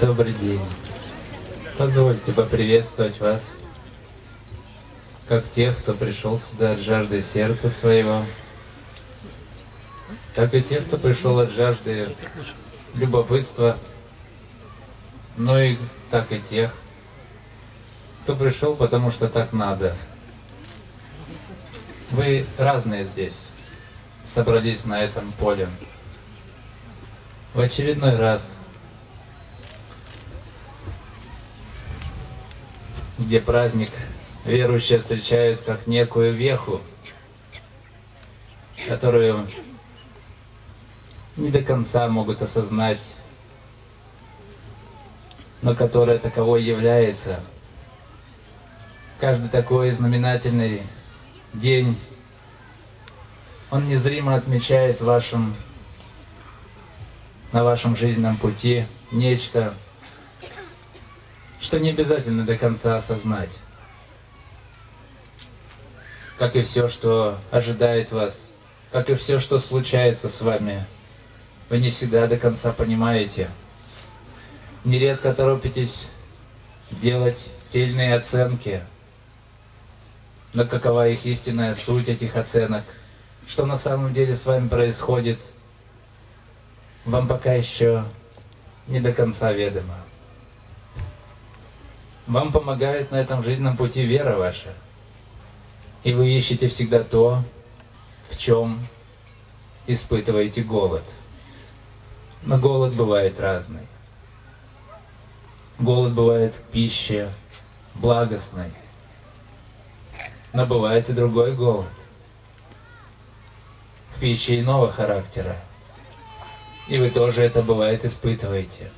Добрый день. Позвольте поприветствовать вас, как тех, кто пришел сюда от жажды сердца своего, так и тех, кто пришел от жажды любопытства, но и так и тех, кто пришел, потому что так надо. Вы разные здесь, собрались на этом поле. В очередной раз где праздник верующие встречают как некую веху, которую не до конца могут осознать, но которая таковой является. Каждый такой знаменательный день, он незримо отмечает вашем, на вашем жизненном пути нечто, что не обязательно до конца осознать. Как и все, что ожидает вас, как и все, что случается с вами, вы не всегда до конца понимаете. Нередко торопитесь делать тельные оценки, но какова их истинная суть этих оценок, что на самом деле с вами происходит, вам пока еще не до конца ведомо. Вам помогает на этом жизненном пути вера ваша. И вы ищете всегда то, в чем испытываете голод. Но голод бывает разный. Голод бывает к пище благостной. Но бывает и другой голод. К пище иного характера. И вы тоже это бывает испытываете.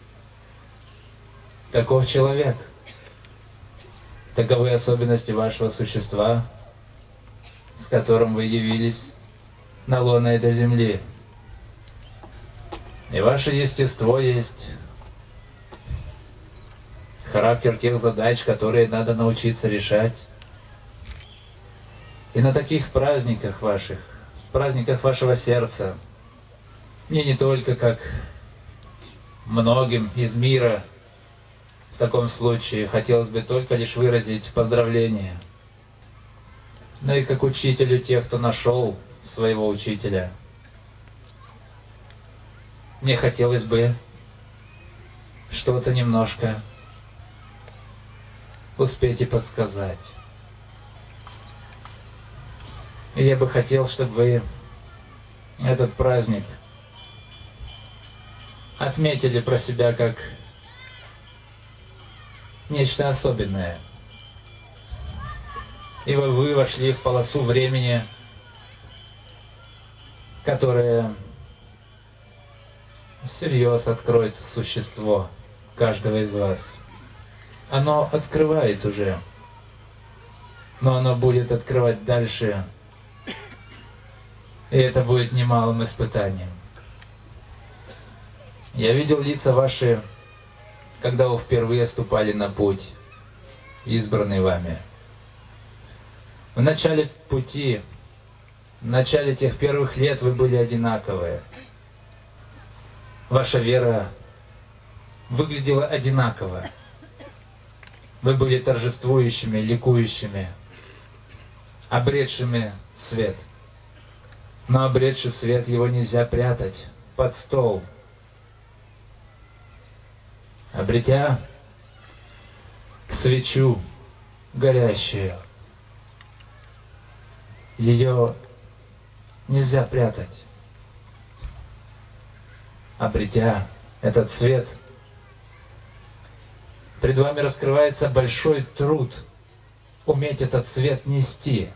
Таков человек – Таковы особенности вашего существа, с которым вы явились на лоно этой земли. И ваше естество есть характер тех задач, которые надо научиться решать. И на таких праздниках ваших, праздниках вашего сердца, мне не только как многим из мира в таком случае хотелось бы только лишь выразить поздравление. Но и как учителю тех, кто нашел своего учителя. Мне хотелось бы что-то немножко успеть и подсказать. И я бы хотел, чтобы вы этот праздник отметили про себя как нечто особенное. И вы вошли в полосу времени, которое всерьез откроет существо каждого из вас. Оно открывает уже, но оно будет открывать дальше, и это будет немалым испытанием. Я видел лица ваши когда вы впервые ступали на путь, избранный вами. В начале пути, в начале тех первых лет вы были одинаковые. Ваша вера выглядела одинаково. Вы были торжествующими, ликующими, обретшими свет. Но обретший свет его нельзя прятать под стол – обретя свечу горящую. Ее нельзя прятать. Обретя этот свет, пред вами раскрывается большой труд уметь этот свет нести,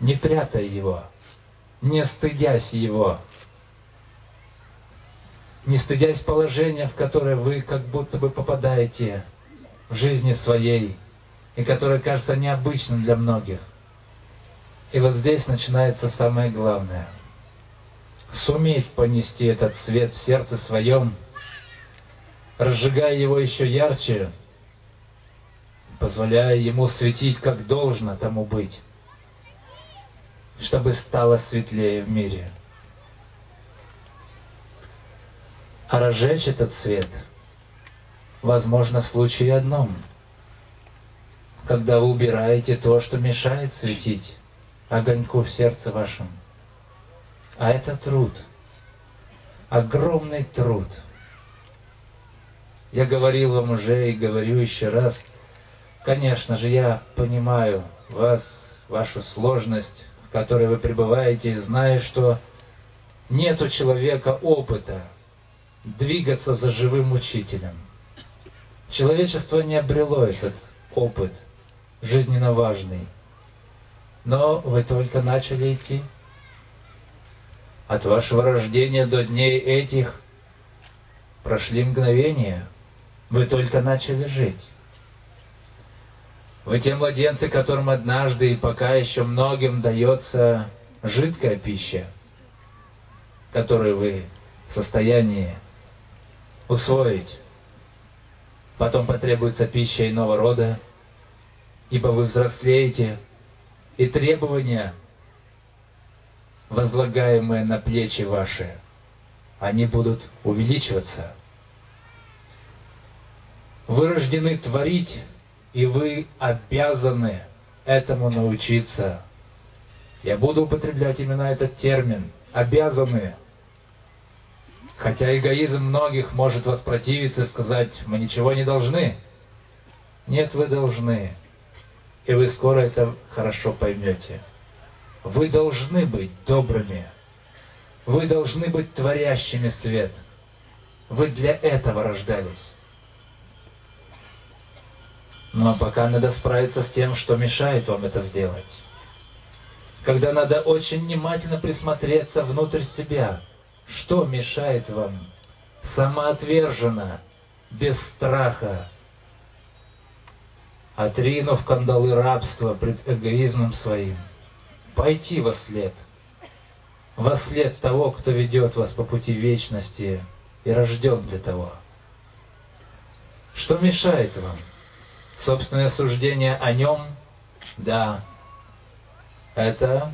не прятая его, не стыдясь его, не стыдясь положения, в которое вы как будто бы попадаете в жизни своей, и которое кажется необычным для многих. И вот здесь начинается самое главное. Суметь понести этот свет в сердце своем, разжигая его еще ярче, позволяя ему светить, как должно тому быть, чтобы стало светлее в мире. А разжечь этот свет возможно в случае одном, когда вы убираете то, что мешает светить огоньку в сердце вашем. А это труд, огромный труд. Я говорил вам уже и говорю еще раз, конечно же, я понимаю вас, вашу сложность, в которой вы пребываете, и знаю, что нет у человека опыта двигаться за живым учителем. Человечество не обрело этот опыт, жизненно важный. Но вы только начали идти. От вашего рождения до дней этих прошли мгновения. Вы только начали жить. Вы те младенцы, которым однажды и пока еще многим дается жидкая пища, которую вы в состоянии усвоить. Потом потребуется пища иного рода, ибо вы взрослеете, и требования, возлагаемые на плечи ваши, они будут увеличиваться. Вы рождены творить, и вы обязаны этому научиться. Я буду употреблять именно этот термин. Обязаны. Хотя эгоизм многих может воспротивиться и сказать, мы ничего не должны. Нет, вы должны. И вы скоро это хорошо поймете. Вы должны быть добрыми. Вы должны быть творящими свет. Вы для этого рождались. Но пока надо справиться с тем, что мешает вам это сделать. Когда надо очень внимательно присмотреться внутрь себя – что мешает вам самоотверженно, без страха, отринув кандалы рабства пред эгоизмом своим, пойти во след, во след того, кто ведет вас по пути вечности и рожден для того? Что мешает вам? Собственное суждение о нем? Да, это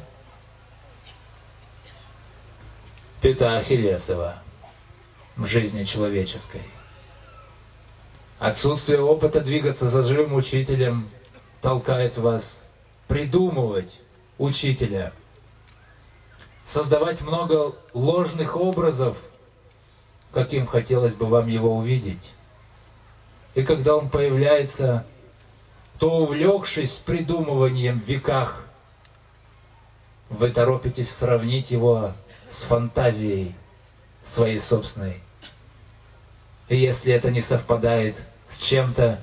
пята Ахиллесова в жизни человеческой. Отсутствие опыта двигаться за живым учителем толкает вас придумывать учителя, создавать много ложных образов, каким хотелось бы вам его увидеть. И когда он появляется, то увлекшись придумыванием в веках, вы торопитесь сравнить его с фантазией своей собственной. И если это не совпадает с чем-то,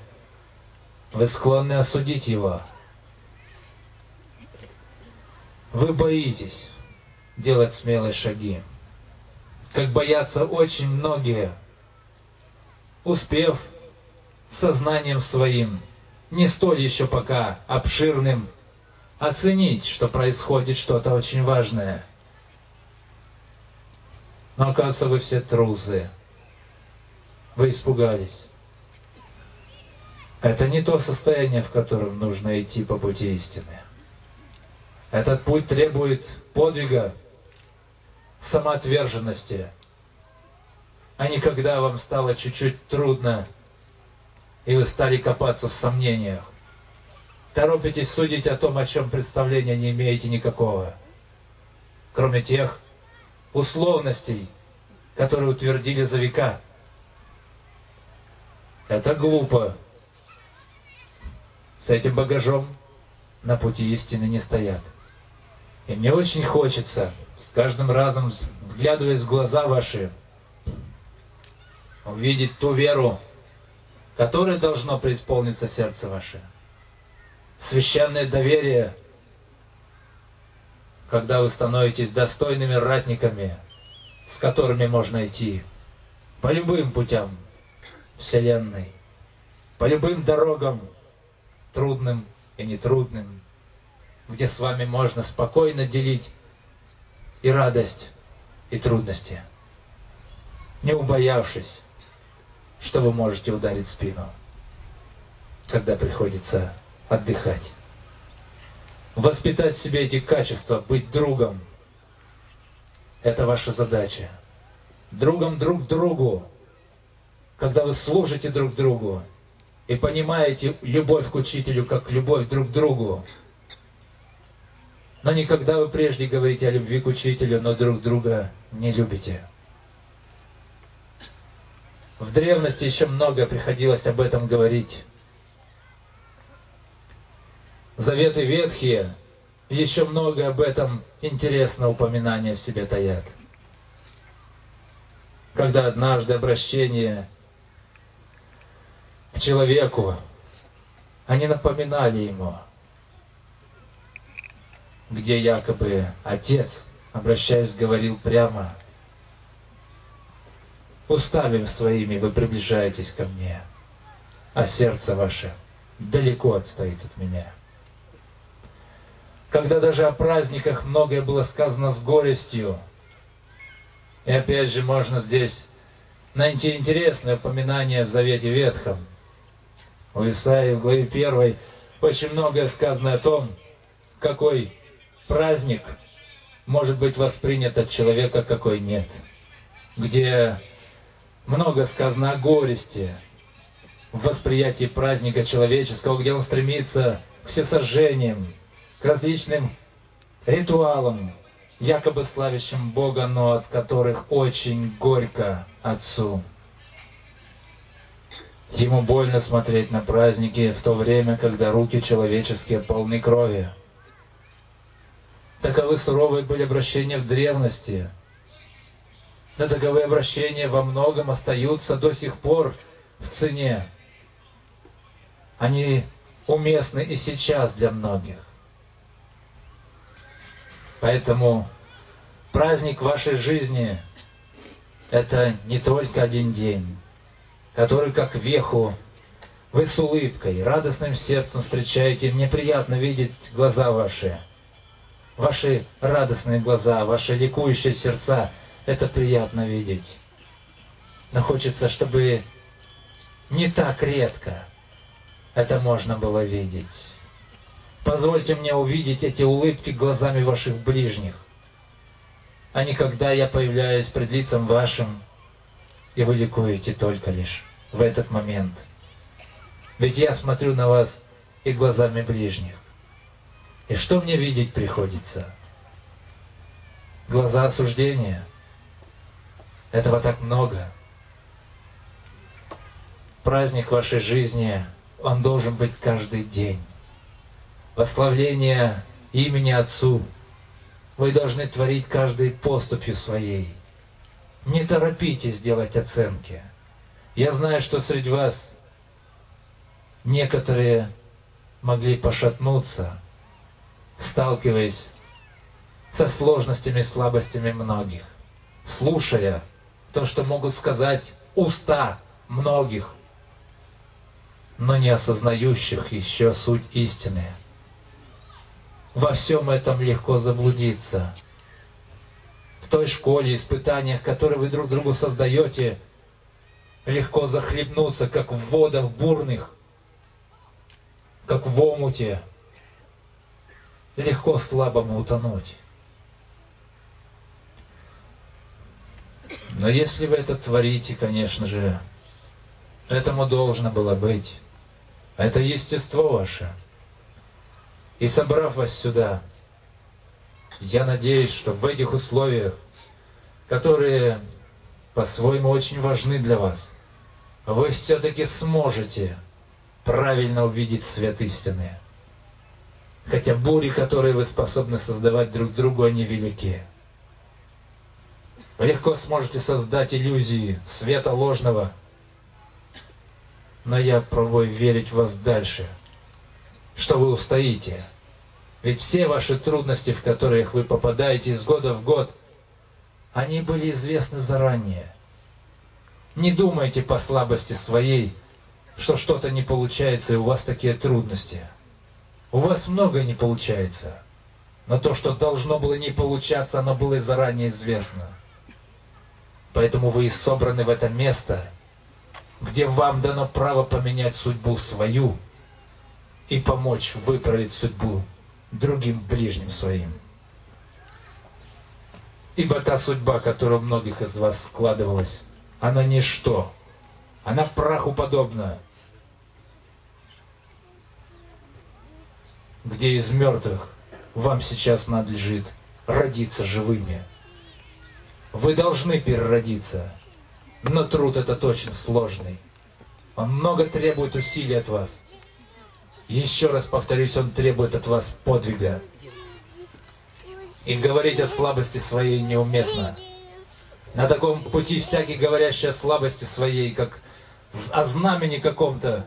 вы склонны осудить его. Вы боитесь делать смелые шаги, как боятся очень многие, успев сознанием своим, не столь еще пока обширным, оценить, что происходит что-то очень важное – но оказывается, вы все трусы. Вы испугались. Это не то состояние, в котором нужно идти по пути истины. Этот путь требует подвига, самоотверженности, а не когда вам стало чуть-чуть трудно, и вы стали копаться в сомнениях. Торопитесь судить о том, о чем представления не имеете никакого, кроме тех, условностей, которые утвердили за века. Это глупо. С этим багажом на пути истины не стоят. И мне очень хочется, с каждым разом, вглядываясь в глаза ваши, увидеть ту веру, которой должно преисполниться сердце ваше. Священное доверие – когда вы становитесь достойными ратниками, с которыми можно идти по любым путям Вселенной, по любым дорогам, трудным и нетрудным, где с вами можно спокойно делить и радость, и трудности, не убоявшись, что вы можете ударить спину, когда приходится отдыхать воспитать в себе эти качества, быть другом. Это ваша задача. Другом друг другу, когда вы служите друг другу и понимаете любовь к учителю как любовь друг к другу. Но никогда вы прежде говорите о любви к учителю, но друг друга не любите. В древности еще много приходилось об этом говорить. Заветы ветхие, еще много об этом интересного упоминания в себе таят. Когда однажды обращение к человеку, они напоминали ему, где якобы отец, обращаясь, говорил прямо – Устами своими вы приближаетесь ко мне, а сердце ваше далеко отстоит от меня. Когда даже о праздниках многое было сказано с горестью, и опять же можно здесь найти интересное упоминание в Завете Ветхом. У Исаии в главе 1 очень многое сказано о том, какой праздник может быть воспринят от человека, какой нет. Где много сказано о горести в восприятии праздника человеческого, где он стремится к всесожжениям, к различным ритуалам, якобы славящим Бога, но от которых очень горько Отцу. Ему больно смотреть на праздники в то время, когда руки человеческие полны крови. Таковы суровые были обращения в древности – но таковые обращения во многом остаются до сих пор в цене. Они уместны и сейчас для многих. Поэтому праздник вашей жизни – это не только один день, который как веху вы с улыбкой, радостным сердцем встречаете. Мне приятно видеть глаза ваши, ваши радостные глаза, ваши ликующие сердца – это приятно видеть. Но хочется, чтобы не так редко это можно было видеть. Позвольте мне увидеть эти улыбки глазами ваших ближних, а не когда я появляюсь пред лицом вашим, и вы ликуете только лишь в этот момент. Ведь я смотрю на вас и глазами ближних. И что мне видеть приходится? Глаза осуждения – этого так много. Праздник вашей жизни, он должен быть каждый день. Восславление имени Отцу вы должны творить каждой поступью своей. Не торопитесь делать оценки. Я знаю, что среди вас некоторые могли пошатнуться, сталкиваясь со сложностями и слабостями многих, слушая то, что могут сказать уста многих, но не осознающих еще суть истины. Во всем этом легко заблудиться. В той школе, испытаниях, которые вы друг другу создаете, легко захлебнуться, как в водах бурных, как в омуте. Легко слабому утонуть. Но если вы это творите, конечно же, этому должно было быть. Это естество ваше. И собрав вас сюда, я надеюсь, что в этих условиях, которые по-своему очень важны для вас, вы все-таки сможете правильно увидеть свет истины. Хотя бури, которые вы способны создавать друг другу, они велики. Вы легко сможете создать иллюзии света ложного. Но я пробую верить в вас дальше, что вы устоите. Ведь все ваши трудности, в которых вы попадаете из года в год, они были известны заранее. Не думайте по слабости своей, что что-то не получается, и у вас такие трудности. У вас многое не получается. Но то, что должно было не получаться, оно было заранее известно. Поэтому вы и собраны в это место, где вам дано право поменять судьбу свою и помочь выправить судьбу другим ближним своим. Ибо та судьба, которая у многих из вас складывалась, она ничто, Она праху подобна. Где из мертвых вам сейчас надлежит родиться живыми. Вы должны переродиться, но труд этот очень сложный. Он много требует усилий от вас. Еще раз повторюсь, он требует от вас подвига. И говорить о слабости своей неуместно. На таком пути всякий, говорящий о слабости своей, как о знамени каком-то,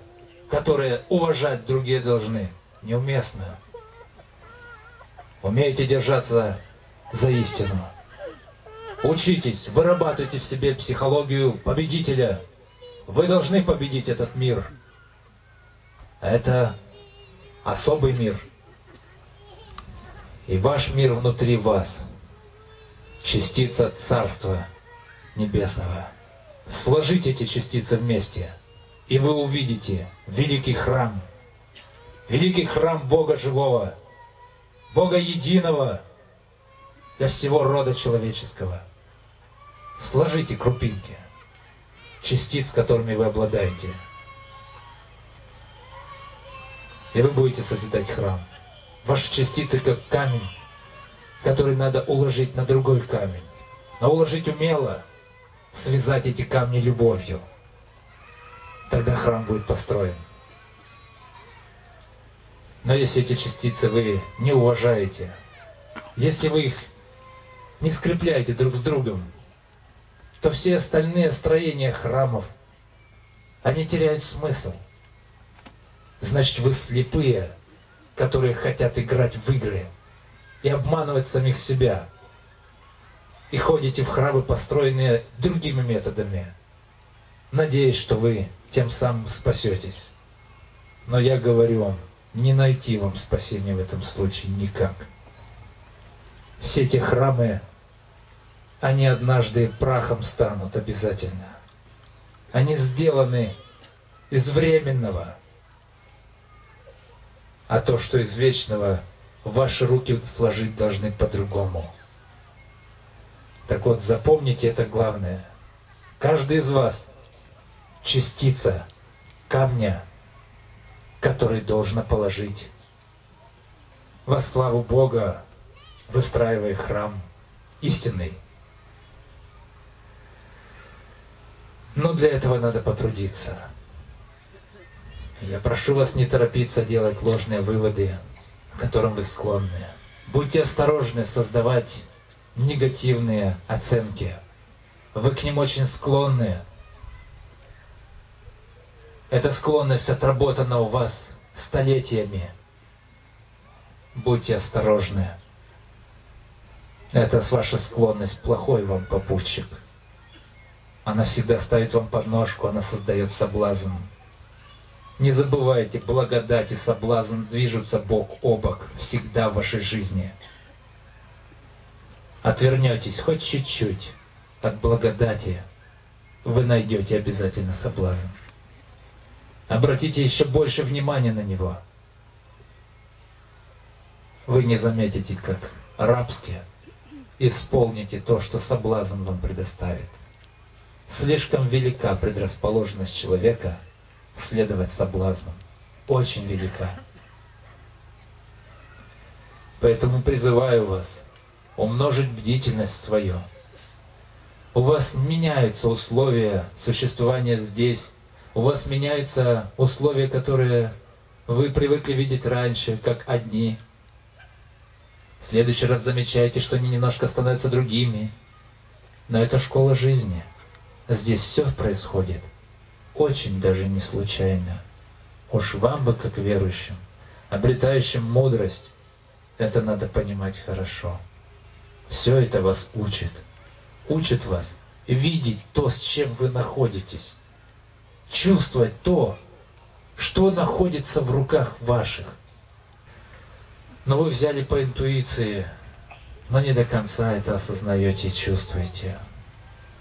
которое уважать другие должны, неуместно. Умейте держаться за истину. Учитесь, вырабатывайте в себе психологию победителя. Вы должны победить этот мир. Это особый мир. И ваш мир внутри вас. Частица Царства Небесного. Сложите эти частицы вместе, и вы увидите великий храм. Великий храм Бога Живого, Бога Единого для всего рода человеческого. Сложите крупинки, частиц, которыми вы обладаете. И вы будете созидать храм. Ваши частицы как камень, который надо уложить на другой камень. Но уложить умело, связать эти камни любовью. Тогда храм будет построен. Но если эти частицы вы не уважаете, если вы их не скрепляете друг с другом, то все остальные строения храмов, они теряют смысл. Значит, вы слепые, которые хотят играть в игры и обманывать самих себя. И ходите в храмы, построенные другими методами, надеясь, что вы тем самым спасетесь. Но я говорю вам, не найти вам спасения в этом случае никак. Все эти храмы, они однажды прахом станут обязательно. Они сделаны из временного, а то, что из вечного, ваши руки сложить должны по-другому. Так вот, запомните это главное. Каждый из вас частица камня, который должна положить во славу Бога, выстраивая храм истинный. Но для этого надо потрудиться. Я прошу вас не торопиться делать ложные выводы, к которым вы склонны. Будьте осторожны создавать негативные оценки. Вы к ним очень склонны. Эта склонность отработана у вас столетиями. Будьте осторожны. Это ваша склонность плохой вам попутчик. Она всегда ставит вам подножку, она создает соблазн. Не забывайте, благодать и соблазн движутся бок о бок всегда в вашей жизни. Отвернетесь хоть чуть-чуть от благодати, вы найдете обязательно соблазн. Обратите еще больше внимания на него. Вы не заметите, как рабски исполните то, что соблазн вам предоставит. Слишком велика предрасположенность человека – следовать соблазнам. Очень велика. Поэтому призываю вас умножить бдительность свою. У вас меняются условия существования здесь. У вас меняются условия, которые вы привыкли видеть раньше, как одни. В следующий раз замечаете, что они немножко становятся другими. Но это школа жизни. Здесь все происходит – очень даже не случайно. Уж вам бы, как верующим, обретающим мудрость, это надо понимать хорошо. Все это вас учит. Учит вас видеть то, с чем вы находитесь. Чувствовать то, что находится в руках ваших. Но вы взяли по интуиции, но не до конца это осознаете и чувствуете.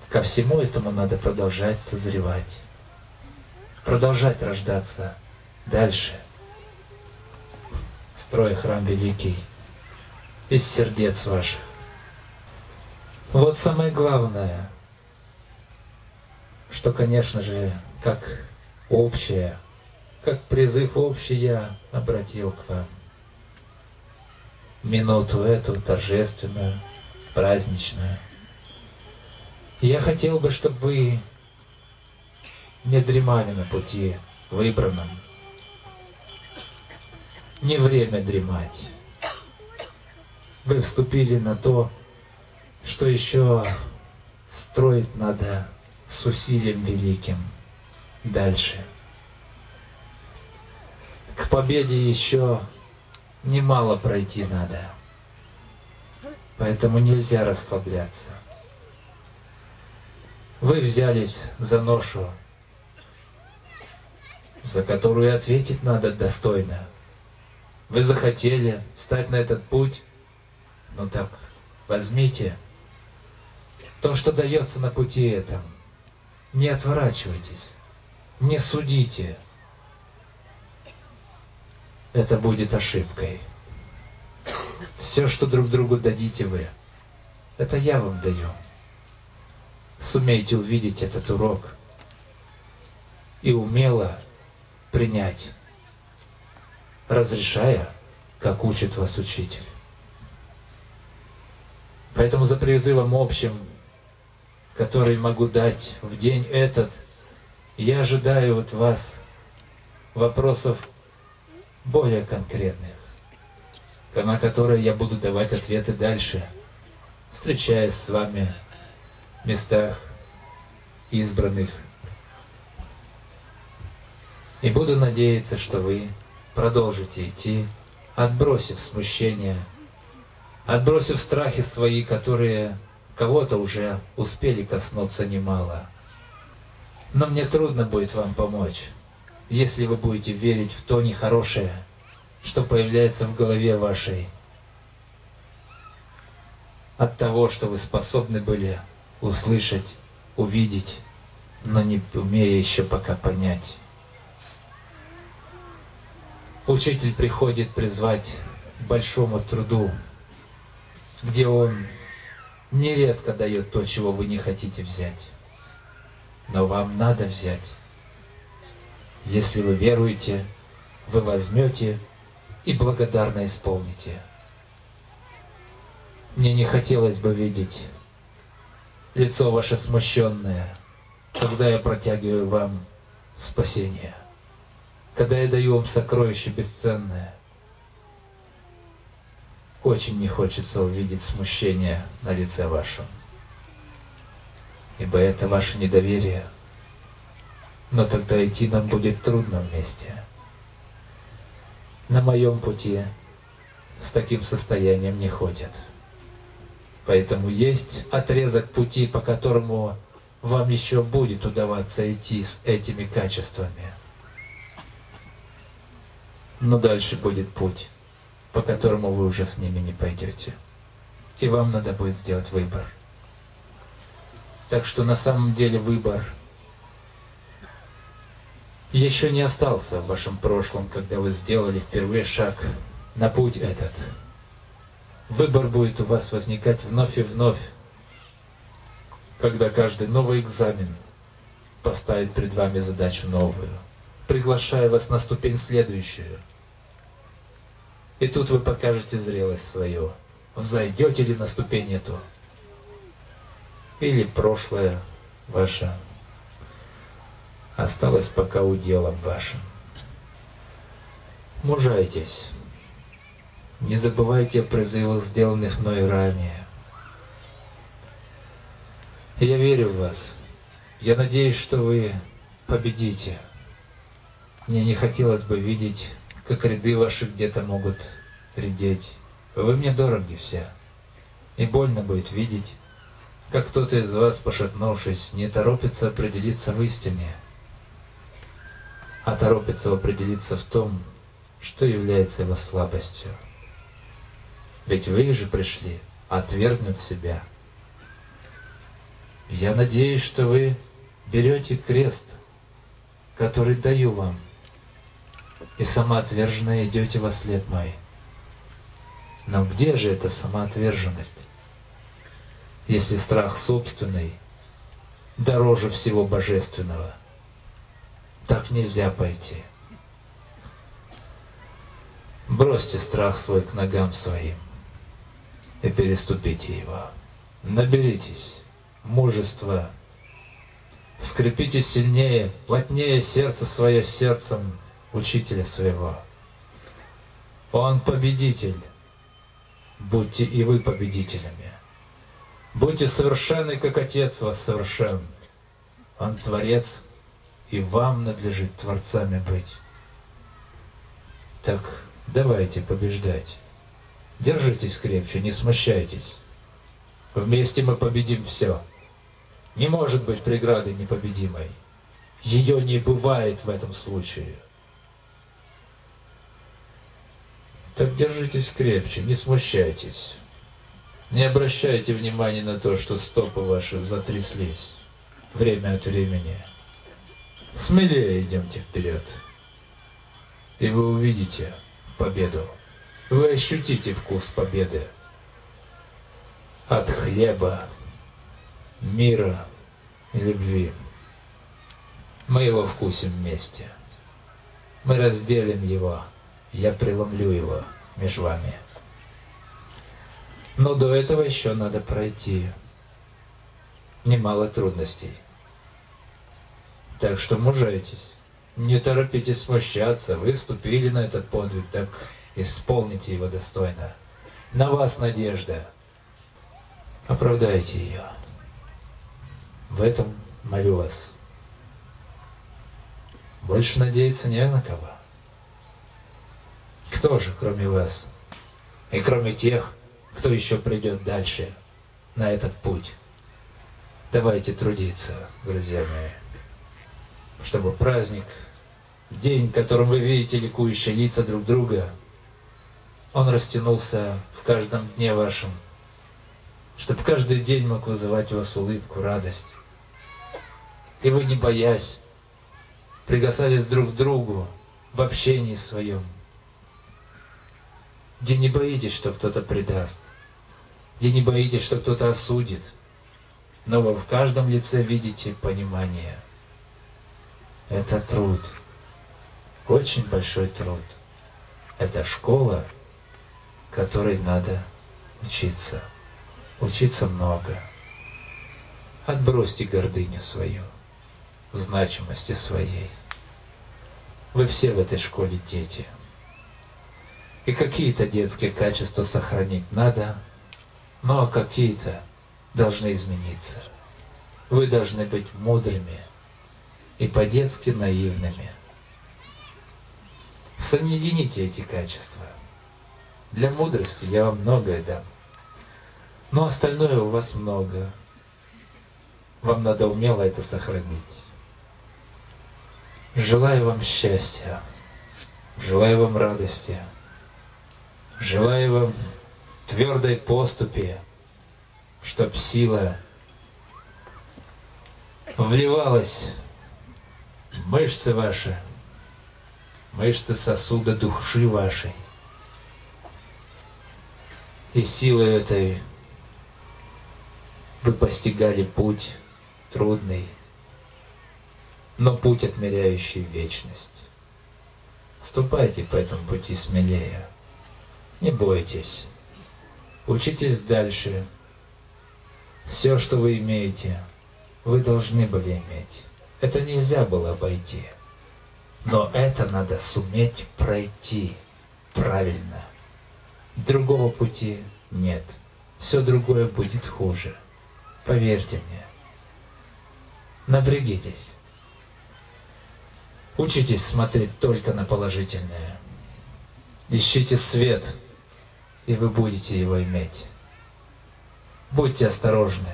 Ко всему этому надо продолжать созревать продолжать рождаться дальше, строя храм великий из сердец ваших. Вот самое главное, что, конечно же, как общее, как призыв общий я обратил к вам. Минуту эту торжественную, праздничную. я хотел бы, чтобы вы не дремали на пути выбранном. Не время дремать. Вы вступили на то, что еще строить надо с усилием великим дальше. К победе еще немало пройти надо. Поэтому нельзя расслабляться. Вы взялись за ношу, за которую ответить надо достойно. Вы захотели встать на этот путь, ну так, возьмите то, что дается на пути этом. Не отворачивайтесь, не судите. Это будет ошибкой. Все, что друг другу дадите вы, это я вам даю. Сумейте увидеть этот урок и умело принять, разрешая, как учит вас учитель. Поэтому за призывом общим, который могу дать в день этот, я ожидаю от вас вопросов более конкретных, на которые я буду давать ответы дальше, встречаясь с вами в местах избранных. И буду надеяться, что вы продолжите идти, отбросив смущение, отбросив страхи свои, которые кого-то уже успели коснуться немало. Но мне трудно будет вам помочь, если вы будете верить в то нехорошее, что появляется в голове вашей, от того, что вы способны были услышать, увидеть, но не умея еще пока понять. Учитель приходит призвать к большому труду, где он нередко дает то, чего вы не хотите взять. Но вам надо взять. Если вы веруете, вы возьмете и благодарно исполните. Мне не хотелось бы видеть лицо ваше смущенное, когда я протягиваю вам спасение, когда я даю вам сокровище бесценное. Очень не хочется увидеть смущение на лице вашем, ибо это ваше недоверие – но тогда идти нам будет трудно вместе. На моем пути с таким состоянием не ходят. Поэтому есть отрезок пути, по которому вам еще будет удаваться идти с этими качествами. Но дальше будет путь, по которому вы уже с ними не пойдете. И вам надо будет сделать выбор. Так что на самом деле выбор – еще не остался в вашем прошлом, когда вы сделали впервые шаг на путь этот. Выбор будет у вас возникать вновь и вновь, когда каждый новый экзамен поставит перед вами задачу новую, приглашая вас на ступень следующую. И тут вы покажете зрелость свою. Взойдете ли на ступень эту? Или прошлое ваше осталось пока уделом вашим. Мужайтесь. Не забывайте о призывах, сделанных мной ранее. Я верю в вас. Я надеюсь, что вы победите. Мне не хотелось бы видеть, как ряды ваши где-то могут редеть. Вы мне дороги все. И больно будет видеть, как кто-то из вас, пошатнувшись, не торопится определиться в истине а торопится определиться в том, что является его слабостью. Ведь вы же пришли отвергнуть себя. Я надеюсь, что вы берете крест, который даю вам, и самоотверженно идете во след мой. Но где же эта самоотверженность, если страх собственный дороже всего божественного – Так нельзя пойти. Бросьте страх свой к ногам своим и переступите его. Наберитесь мужества, скрепите сильнее, плотнее сердце свое сердцем учителя своего. Он победитель, будьте и вы победителями. Будьте совершенны, как Отец вас совершен. Он Творец, и вам надлежит Творцами быть. Так давайте побеждать. Держитесь крепче, не смущайтесь. Вместе мы победим все. Не может быть преграды непобедимой. Ее не бывает в этом случае. Так держитесь крепче, не смущайтесь. Не обращайте внимания на то, что стопы ваши затряслись время от времени. Смелее идемте вперед, и вы увидите победу. Вы ощутите вкус победы от хлеба, мира и любви. Мы его вкусим вместе. Мы разделим его, я преломлю его между вами. Но до этого еще надо пройти немало трудностей. Так что мужайтесь. Не торопитесь смущаться. Вы вступили на этот подвиг, так исполните его достойно. На вас надежда. Оправдайте ее. В этом молю вас. Больше надеяться не на кого. Кто же, кроме вас, и кроме тех, кто еще придет дальше на этот путь? Давайте трудиться, друзья мои, чтобы праздник, день, в котором вы видите ликующие лица друг друга, он растянулся в каждом дне вашем, чтобы каждый день мог вызывать у вас улыбку, радость. И вы, не боясь, прикасались друг к другу в общении своем, где не боитесь, что кто-то предаст, где не боитесь, что кто-то осудит, но вы в каждом лице видите понимание. Это труд, очень большой труд. Это школа, которой надо учиться. Учиться много. Отбросьте гордыню свою, значимости своей. Вы все в этой школе дети. И какие-то детские качества сохранить надо, но какие-то должны измениться. Вы должны быть мудрыми и по-детски наивными. Соедините эти качества. Для мудрости я вам многое дам. Но остальное у вас много. Вам надо умело это сохранить. Желаю вам счастья. Желаю вам радости. Желаю вам твердой поступи, чтоб сила вливалась в мышцы ваши, мышцы сосуда души вашей. И силой этой вы постигали путь трудный, но путь, отмеряющий вечность. Ступайте по этому пути смелее. Не бойтесь. Учитесь дальше. Все, что вы имеете, вы должны были иметь. Это нельзя было обойти. Но это надо суметь пройти правильно. Другого пути нет. Все другое будет хуже. Поверьте мне. Напрягитесь. Учитесь смотреть только на положительное. Ищите свет, и вы будете его иметь. Будьте осторожны,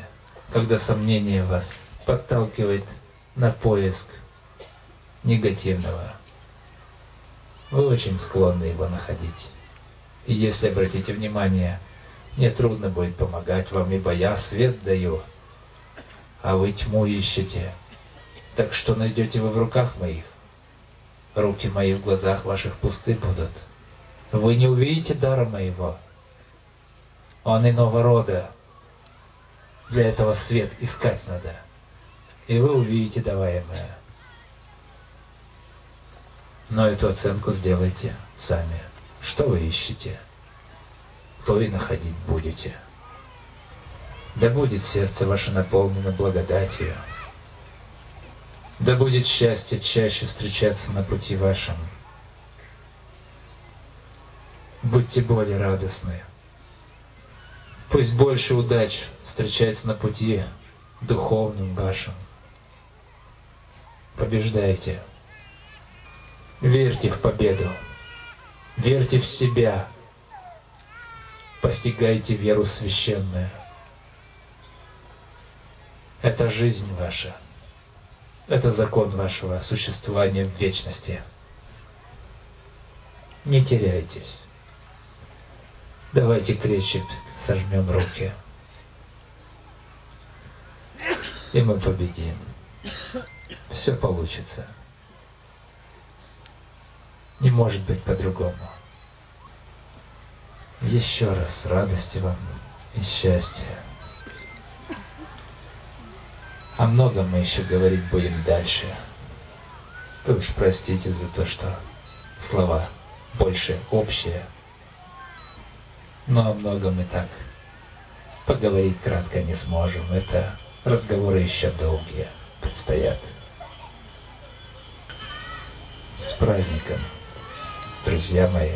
когда сомнение вас подталкивает на поиск негативного. Вы очень склонны его находить. И если обратите внимание, мне трудно будет помогать вам, ибо я свет даю, а вы тьму ищете. Так что найдете вы в руках моих? Руки мои в глазах ваших пусты будут. Вы не увидите дара моего. Он иного рода. Для этого свет искать надо. И вы увидите даваемое. Но эту оценку сделайте сами. Что вы ищете, то и находить будете. Да будет сердце ваше наполнено благодатью. Да будет счастье чаще встречаться на пути вашем. Будьте более радостны. Пусть больше удач встречается на пути духовным вашим. Побеждайте. Верьте в победу. Верьте в себя. Постигайте веру священную. Это жизнь ваша. Это закон вашего существования в вечности. Не теряйтесь. Давайте крепче сожмем руки. И мы победим. Все получится. Не может быть по-другому. Еще раз радости вам и счастья. О многом мы еще говорить будем дальше. Вы уж простите за то, что слова больше общие. Но о многом и так поговорить кратко не сможем. Это разговоры еще долгие предстоят. С праздником, друзья мои!